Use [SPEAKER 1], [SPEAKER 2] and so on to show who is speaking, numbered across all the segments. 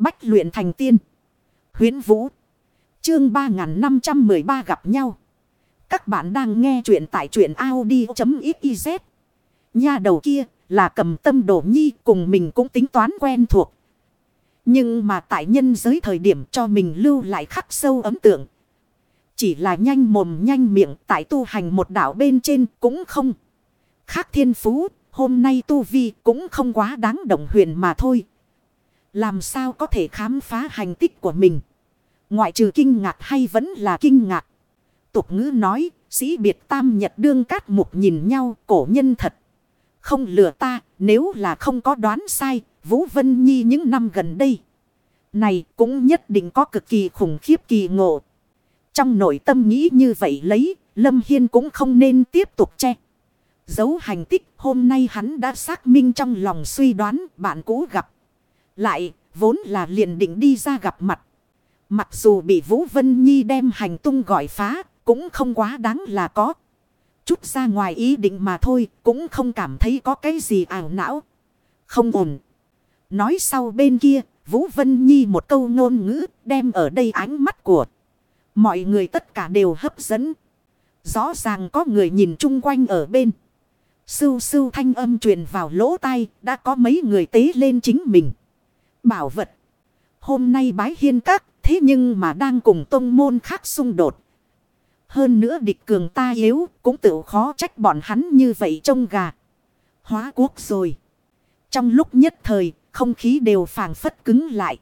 [SPEAKER 1] Bách luyện thành tiên. Huyến Vũ. Chương 3513 gặp nhau. Các bạn đang nghe truyện tại truyện Audi.xyz. Nha đầu kia là cầm tâm đồ nhi cùng mình cũng tính toán quen thuộc. Nhưng mà tại nhân giới thời điểm cho mình lưu lại khắc sâu ấn tượng. Chỉ là nhanh mồm nhanh miệng tại tu hành một đảo bên trên cũng không. Khác thiên phú, hôm nay tu vi cũng không quá đáng động huyền mà thôi. Làm sao có thể khám phá hành tích của mình? Ngoại trừ kinh ngạc hay vẫn là kinh ngạc? Tục ngữ nói, sĩ biệt tam nhật đương cát mục nhìn nhau, cổ nhân thật. Không lừa ta, nếu là không có đoán sai, Vũ Vân Nhi những năm gần đây. Này cũng nhất định có cực kỳ khủng khiếp kỳ ngộ. Trong nội tâm nghĩ như vậy lấy, Lâm Hiên cũng không nên tiếp tục che. giấu hành tích hôm nay hắn đã xác minh trong lòng suy đoán bạn cũ gặp. Lại, vốn là liền định đi ra gặp mặt. Mặc dù bị Vũ Vân Nhi đem hành tung gọi phá, cũng không quá đáng là có. Chút ra ngoài ý định mà thôi, cũng không cảm thấy có cái gì ảo não. Không ổn. Nói sau bên kia, Vũ Vân Nhi một câu ngôn ngữ đem ở đây ánh mắt của. Mọi người tất cả đều hấp dẫn. Rõ ràng có người nhìn chung quanh ở bên. Sưu sưu thanh âm truyền vào lỗ tai, đã có mấy người tế lên chính mình. Bảo vật. Hôm nay bái hiên các, thế nhưng mà đang cùng tông môn khác xung đột. Hơn nữa địch cường ta yếu, cũng tự khó trách bọn hắn như vậy trông gà. Hóa quốc rồi. Trong lúc nhất thời, không khí đều phàng phất cứng lại.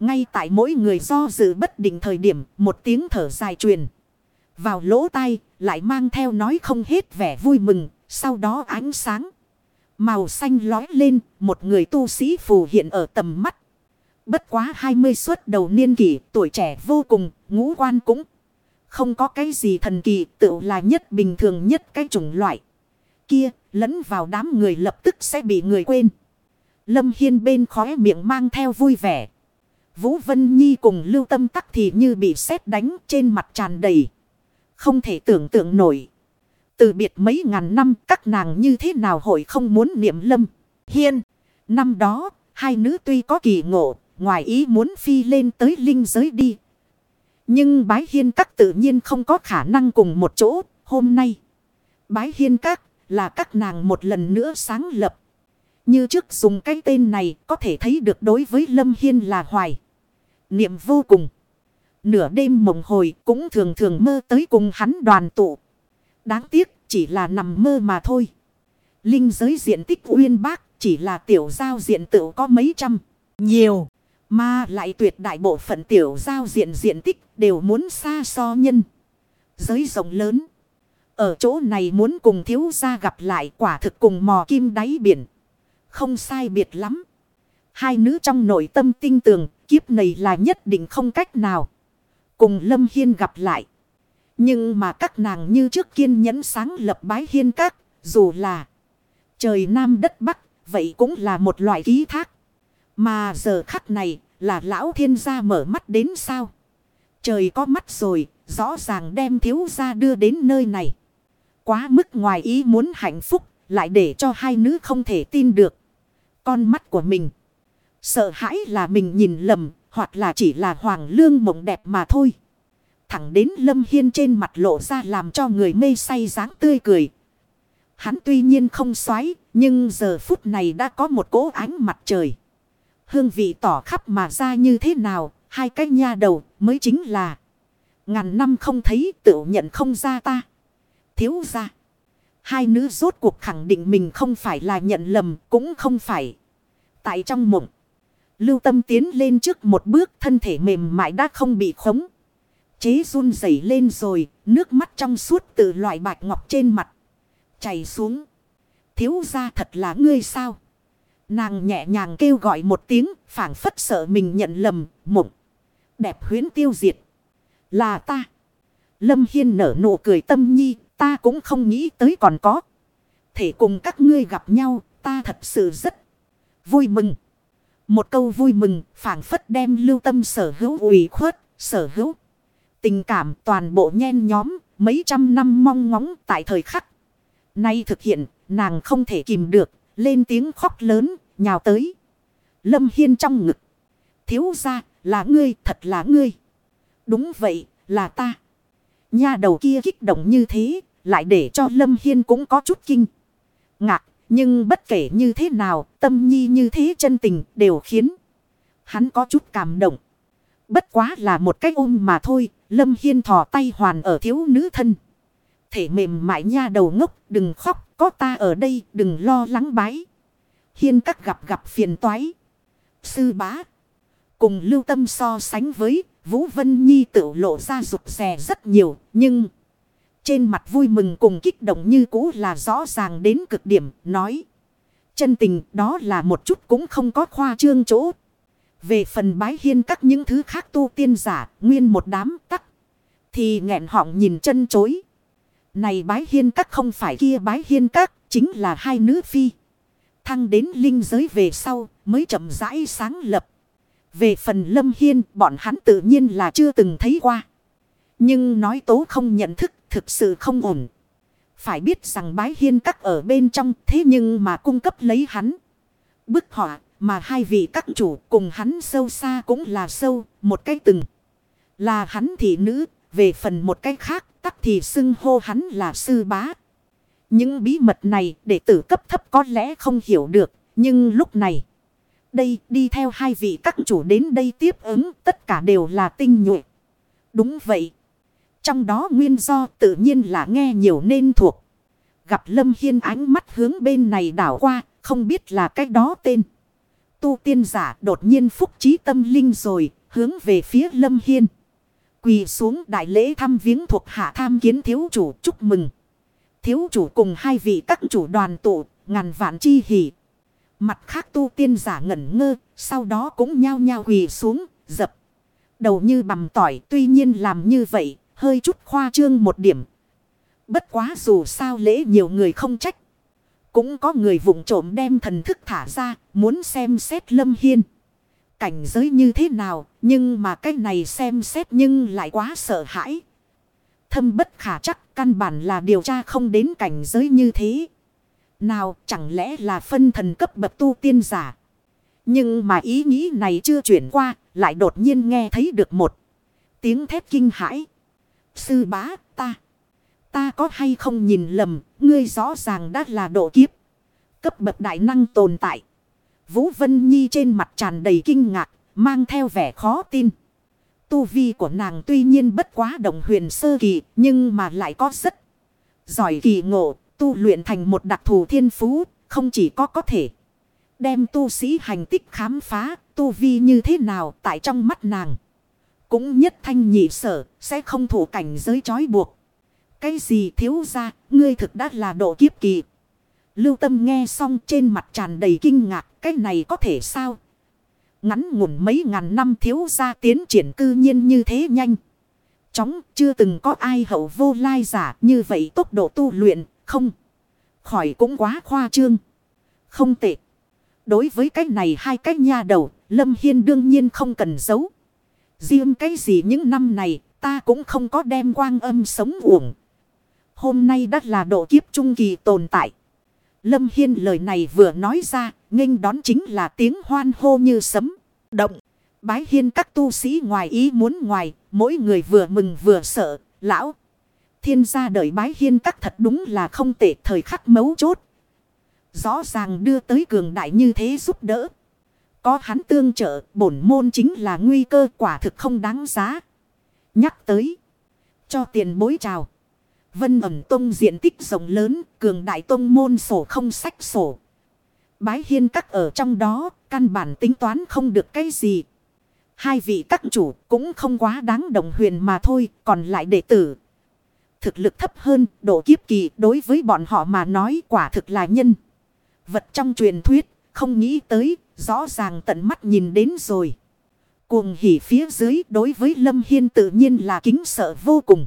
[SPEAKER 1] Ngay tại mỗi người do dự bất định thời điểm, một tiếng thở dài truyền. Vào lỗ tai, lại mang theo nói không hết vẻ vui mừng, sau đó ánh sáng. Màu xanh lói lên, một người tu sĩ phù hiện ở tầm mắt. Bất quá 20 suốt đầu niên kỷ, tuổi trẻ vô cùng, ngũ quan cũng không có cái gì thần kỳ, tự là nhất bình thường nhất cái chủng loại. Kia, lẫn vào đám người lập tức sẽ bị người quên. Lâm Hiên bên khóe miệng mang theo vui vẻ. Vũ Vân Nhi cùng lưu tâm tắc thì như bị sét đánh trên mặt tràn đầy. Không thể tưởng tượng nổi. Từ biệt mấy ngàn năm các nàng như thế nào hội không muốn niệm lâm. Hiên. Năm đó, hai nữ tuy có kỳ ngộ, ngoài ý muốn phi lên tới linh giới đi. Nhưng bái hiên các tự nhiên không có khả năng cùng một chỗ. Hôm nay, bái hiên các là các nàng một lần nữa sáng lập. Như trước dùng cái tên này có thể thấy được đối với Lâm Hiên là hoài. Niệm vô cùng. Nửa đêm mộng hồi cũng thường thường mơ tới cùng hắn đoàn tụ. Đáng tiếc chỉ là nằm mơ mà thôi. Linh giới diện tích uyên bác chỉ là tiểu giao diện tự có mấy trăm. Nhiều. Mà lại tuyệt đại bộ phận tiểu giao diện diện tích đều muốn xa so nhân. Giới rộng lớn. Ở chỗ này muốn cùng thiếu gia gặp lại quả thực cùng mò kim đáy biển. Không sai biệt lắm. Hai nữ trong nội tâm tinh tường kiếp này là nhất định không cách nào. Cùng Lâm Hiên gặp lại. Nhưng mà các nàng như trước kiên nhẫn sáng lập bái hiên các, dù là trời nam đất bắc, vậy cũng là một loại ký thác. Mà giờ khắc này là lão thiên gia mở mắt đến sao? Trời có mắt rồi, rõ ràng đem thiếu gia đưa đến nơi này. Quá mức ngoài ý muốn hạnh phúc, lại để cho hai nữ không thể tin được. Con mắt của mình. Sợ hãi là mình nhìn lầm, hoặc là chỉ là hoàng lương mộng đẹp mà thôi. Thẳng đến lâm hiên trên mặt lộ ra làm cho người mê say dáng tươi cười. Hắn tuy nhiên không xoáy, nhưng giờ phút này đã có một cỗ ánh mặt trời. Hương vị tỏ khắp mà ra như thế nào, hai cái nha đầu mới chính là. Ngàn năm không thấy tự nhận không ra ta. Thiếu ra. Hai nữ rốt cuộc khẳng định mình không phải là nhận lầm cũng không phải. Tại trong mộng. Lưu tâm tiến lên trước một bước thân thể mềm mại đã không bị khống. Chế run rẩy lên rồi, nước mắt trong suốt từ loại bạch ngọc trên mặt. Chảy xuống. Thiếu ra thật là ngươi sao? Nàng nhẹ nhàng kêu gọi một tiếng, phảng phất sợ mình nhận lầm, mộng. Đẹp huyến tiêu diệt. Là ta. Lâm Hiên nở nụ cười tâm nhi, ta cũng không nghĩ tới còn có. Thể cùng các ngươi gặp nhau, ta thật sự rất vui mừng. Một câu vui mừng, phảng phất đem lưu tâm sở hữu ủy khuất, sở hữu. Tình cảm toàn bộ nhen nhóm, mấy trăm năm mong ngóng tại thời khắc. Nay thực hiện, nàng không thể kìm được, lên tiếng khóc lớn, nhào tới. Lâm Hiên trong ngực. thiếu ra, là ngươi, thật là ngươi. Đúng vậy, là ta. Nha đầu kia kích động như thế, lại để cho Lâm Hiên cũng có chút kinh. Ngạc, nhưng bất kể như thế nào, tâm nhi như thế chân tình đều khiến hắn có chút cảm động. Bất quá là một cách ôm mà thôi, Lâm Hiên thò tay hoàn ở thiếu nữ thân. Thể mềm mại nha đầu ngốc, đừng khóc, có ta ở đây, đừng lo lắng bái. Hiên các gặp gặp phiền toái. Sư bá. Cùng lưu tâm so sánh với Vũ Vân Nhi tự lộ ra rụt rè rất nhiều. Nhưng trên mặt vui mừng cùng kích động như cũ là rõ ràng đến cực điểm. Nói. Chân tình đó là một chút cũng không có khoa trương chỗ. Về phần bái hiên các những thứ khác tu tiên giả. Nguyên một đám tắc. Thì nghẹn họng nhìn chân chối. Này bái hiên các không phải kia bái hiên các. Chính là hai nữ phi. Thăng đến linh giới về sau, mới chậm rãi sáng lập. Về phần lâm hiên, bọn hắn tự nhiên là chưa từng thấy qua. Nhưng nói tố không nhận thức, thực sự không ổn. Phải biết rằng bái hiên các ở bên trong, thế nhưng mà cung cấp lấy hắn. Bức họa mà hai vị các chủ cùng hắn sâu xa cũng là sâu một cái từng. Là hắn thị nữ về phần một cái khác tắc thì xưng hô hắn là sư bá. Những bí mật này đệ tử cấp thấp có lẽ không hiểu được. Nhưng lúc này, đây đi theo hai vị các chủ đến đây tiếp ứng tất cả đều là tinh nhuệ. Đúng vậy. Trong đó nguyên do tự nhiên là nghe nhiều nên thuộc. Gặp Lâm Hiên ánh mắt hướng bên này đảo qua, không biết là cách đó tên. Tu tiên giả đột nhiên phúc trí tâm linh rồi, hướng về phía Lâm Hiên. Quỳ xuống đại lễ thăm viếng thuộc hạ tham kiến thiếu chủ chúc mừng. Thiếu chủ cùng hai vị các chủ đoàn tụ, ngàn vạn chi hỉ. Mặt khác tu tiên giả ngẩn ngơ, sau đó cũng nhao nhao quỳ xuống, dập. Đầu như bằm tỏi, tuy nhiên làm như vậy, hơi chút khoa trương một điểm. Bất quá dù sao lễ nhiều người không trách. Cũng có người vụng trộm đem thần thức thả ra, muốn xem xét lâm hiên. Cảnh giới như thế nào, nhưng mà cái này xem xét nhưng lại quá sợ hãi. Thâm bất khả chắc, căn bản là điều tra không đến cảnh giới như thế. Nào chẳng lẽ là phân thần cấp bậc tu tiên giả. Nhưng mà ý nghĩ này chưa chuyển qua, lại đột nhiên nghe thấy được một tiếng thét kinh hãi. Sư bá, ta, ta có hay không nhìn lầm, ngươi rõ ràng đã là độ kiếp. Cấp bậc đại năng tồn tại. Vũ Vân Nhi trên mặt tràn đầy kinh ngạc, mang theo vẻ khó tin. Tu vi của nàng tuy nhiên bất quá đồng huyền sơ kỳ, nhưng mà lại có rất giỏi kỳ ngộ, tu luyện thành một đặc thù thiên phú, không chỉ có có thể đem tu sĩ hành tích khám phá, tu vi như thế nào tại trong mắt nàng. Cũng nhất thanh nhị sở, sẽ không thủ cảnh giới trói buộc. Cái gì thiếu ra, ngươi thực đã là độ kiếp kỳ. Lưu tâm nghe xong trên mặt tràn đầy kinh ngạc, cái này có thể sao? Ngắn ngủn mấy ngàn năm thiếu ra tiến triển cư nhiên như thế nhanh. Chóng chưa từng có ai hậu vô lai giả như vậy tốc độ tu luyện không. Khỏi cũng quá khoa trương. Không tệ. Đối với cái này hai cái nha đầu, Lâm Hiên đương nhiên không cần giấu. Riêng cái gì những năm này, ta cũng không có đem quang âm sống uổng. Hôm nay đã là độ kiếp trung kỳ tồn tại. Lâm Hiên lời này vừa nói ra, nghênh đón chính là tiếng hoan hô như sấm, động. Bái hiên các tu sĩ ngoài ý muốn ngoài, mỗi người vừa mừng vừa sợ, lão. Thiên gia đợi bái hiên các thật đúng là không tệ thời khắc mấu chốt. Rõ ràng đưa tới cường đại như thế giúp đỡ. Có hắn tương trợ, bổn môn chính là nguy cơ quả thực không đáng giá. Nhắc tới. Cho tiền bối chào. Vân ẩm tông diện tích rộng lớn, cường đại tông môn sổ không sách sổ. Bái hiên các ở trong đó, căn bản tính toán không được cái gì. Hai vị các chủ cũng không quá đáng đồng huyền mà thôi, còn lại đệ tử. Thực lực thấp hơn, độ kiếp kỳ đối với bọn họ mà nói quả thực là nhân. Vật trong truyền thuyết, không nghĩ tới, rõ ràng tận mắt nhìn đến rồi. Cuồng hỉ phía dưới đối với Lâm Hiên tự nhiên là kính sợ vô cùng.